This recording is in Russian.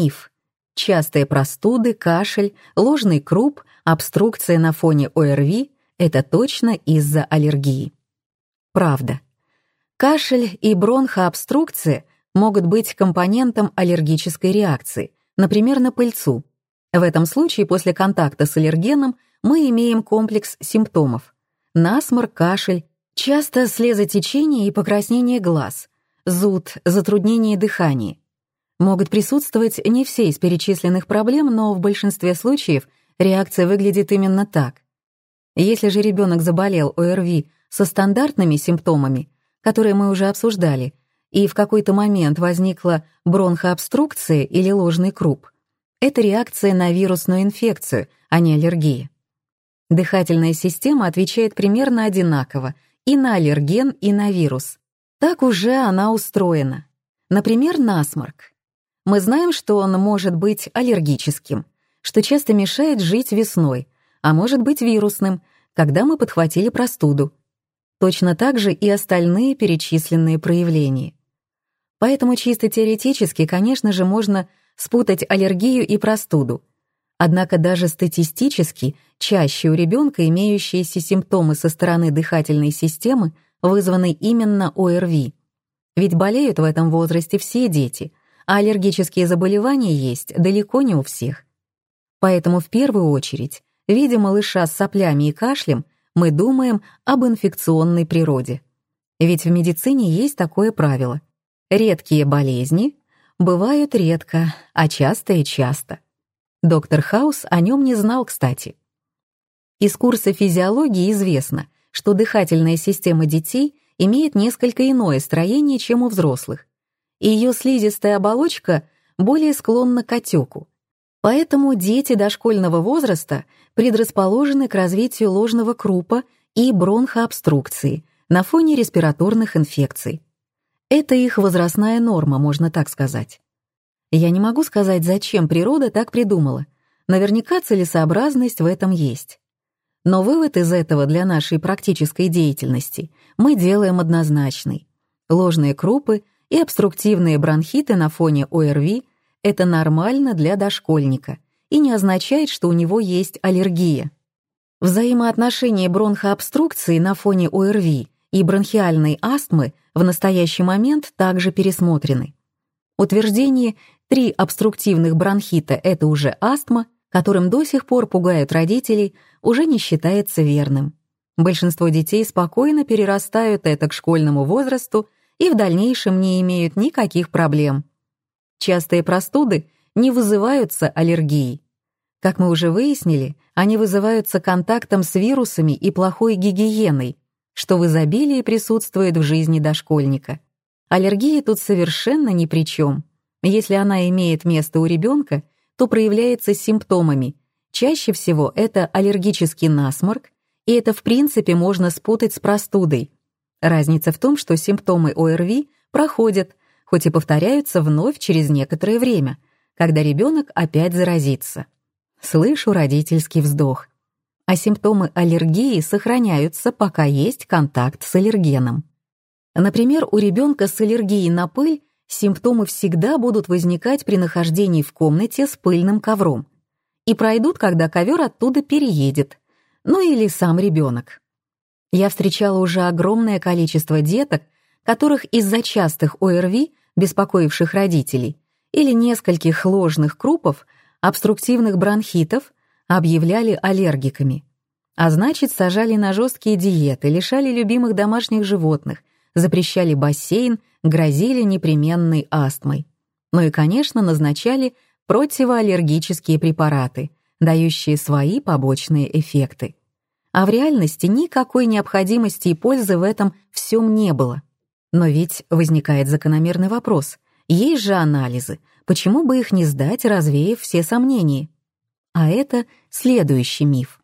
Миф. Частые простуды, кашель, ложный круп, обструкция на фоне ОРВИ — это точно из-за аллергии. Правда. Кашель и бронхообструкция могут быть компонентом аллергической реакции, например, на пыльцу. В этом случае после контакта с аллергеном мы имеем комплекс симптомов. Насморк, кашель, часто слезотечение и покраснение глаз, зуд, затруднение дыхания. Могут присутствовать не все из перечисленных проблем, но в большинстве случаев реакция выглядит именно так. Если же ребенок заболел ОРВИ со стандартными симптомами, которые мы уже обсуждали, и в какой-то момент возникла бронхообструкция или ложный круп, это реакция на вирусную инфекцию, а не аллергия. Дыхательная система отвечает примерно одинаково и на аллерген, и на вирус. Так уже она устроена. Например, насморк. Мы знаем, что он может быть аллергическим, что часто мешает жить весной, а может быть вирусным, когда мы подхватили простуду. Точно так же и остальные перечисленные проявления. Поэтому чисто теоретически, конечно же, можно спутать аллергию и простуду. Однако даже статистически чаще у ребенка имеющиеся симптомы со стороны дыхательной системы вызваны именно ОРВИ. Ведь болеют в этом возрасте все дети, а аллергические заболевания есть далеко не у всех. Поэтому в первую очередь, видя малыша с соплями и кашлем, мы думаем об инфекционной природе. Ведь в медицине есть такое правило. Редкие болезни бывают редко, а часто и часто. Доктор Хаус о нем не знал, кстати. Из курса физиологии известно, что дыхательная система детей имеет несколько иное строение, чем у взрослых, и ее слизистая оболочка более склонна к отеку. Поэтому дети дошкольного возраста предрасположены к развитию ложного крупа и бронхообструкции на фоне респираторных инфекций. Это их возрастная норма, можно так сказать. Я не могу сказать, зачем природа так придумала. Наверняка целесообразность в этом есть. Но вывод из этого для нашей практической деятельности мы делаем однозначный. Ложные крупы и обструктивные бронхиты на фоне ОРВИ — это нормально для дошкольника и не означает, что у него есть аллергия. Взаимоотношения бронхообструкции на фоне ОРВИ и бронхиальной астмы в настоящий момент также пересмотрены. Утверждение «три обструктивных бронхита — это уже астма», которым до сих пор пугают родителей, уже не считается верным. Большинство детей спокойно перерастают это к школьному возрасту и в дальнейшем не имеют никаких проблем. Частые простуды не вызываются аллергией. Как мы уже выяснили, они вызываются контактом с вирусами и плохой гигиеной, что в изобилии присутствует в жизни дошкольника. Аллергия тут совершенно ни при чем. Если она имеет место у ребенка, то проявляется симптомами. Чаще всего это аллергический насморк, и это в принципе можно спутать с простудой, Разница в том, что симптомы ОРВИ проходят, хоть и повторяются вновь через некоторое время, когда ребенок опять заразится. Слышу родительский вздох. А симптомы аллергии сохраняются, пока есть контакт с аллергеном. Например, у ребенка с аллергией на пыль симптомы всегда будут возникать при нахождении в комнате с пыльным ковром и пройдут, когда ковер оттуда переедет, ну или сам ребенок. Я встречала уже огромное количество деток, которых из-за частых ОРВИ, беспокоивших родителей, или нескольких ложных крупов, обструктивных бронхитов, объявляли аллергиками. А значит, сажали на жесткие диеты, лишали любимых домашних животных, запрещали бассейн, грозили непременной астмой. Ну и, конечно, назначали противоаллергические препараты, дающие свои побочные эффекты. А в реальности никакой необходимости и пользы в этом всем не было. Но ведь возникает закономерный вопрос. Есть же анализы, почему бы их не сдать, развеяв все сомнения? А это следующий миф.